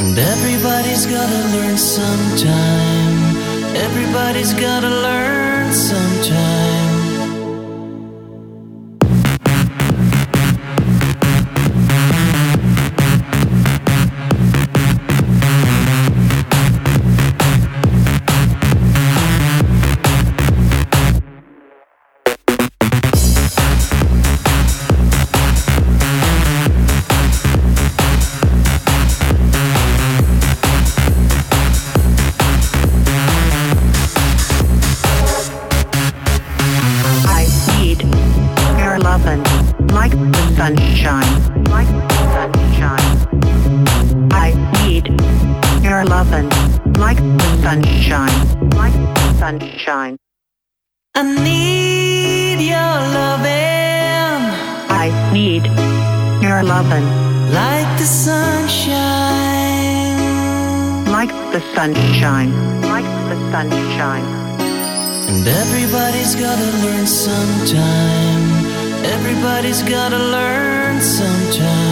And everybody's gotta learn sometime. Everybody's gotta learn. Your like the sunshine, like the sunshine. I need your lovin' like the sunshine, like the sunshine. I need your loving I need your lovin' like the sunshine. like the sunshine, like the sunshine. And everybody's gotta learn sometime. Everybody's gotta learn sometime.